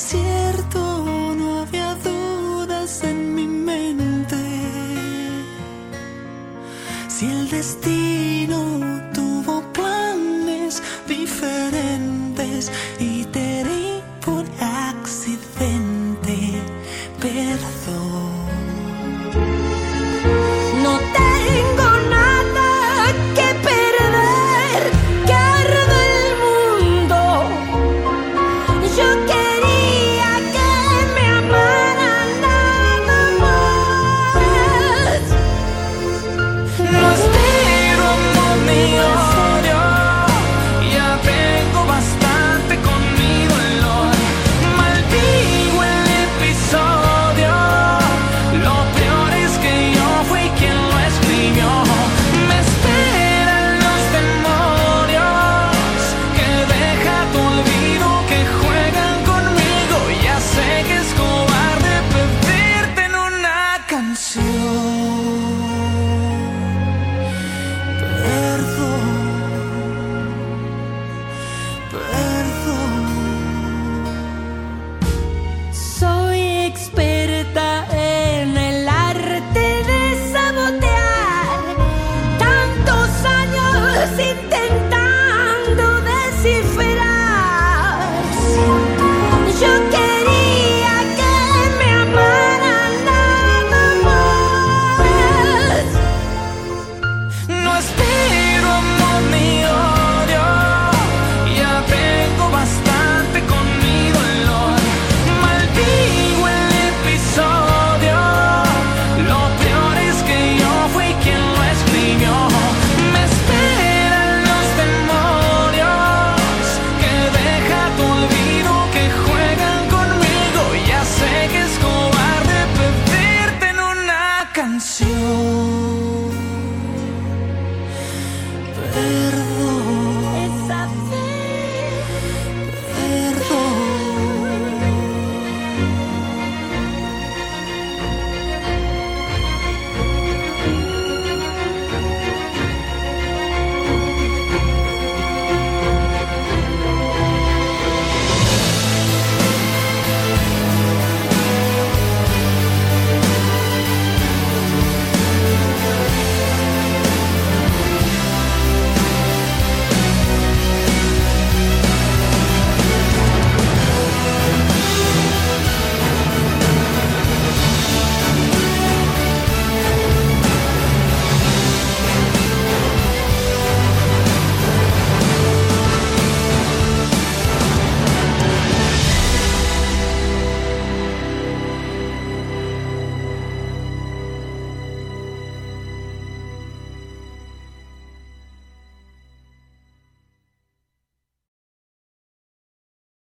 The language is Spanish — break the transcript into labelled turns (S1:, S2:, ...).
S1: cierto,
S2: no
S1: había dudas en mi mente. Si el destino tuvo planes diferentes
S2: y experta en el arte de sabotear. Tantos años intentando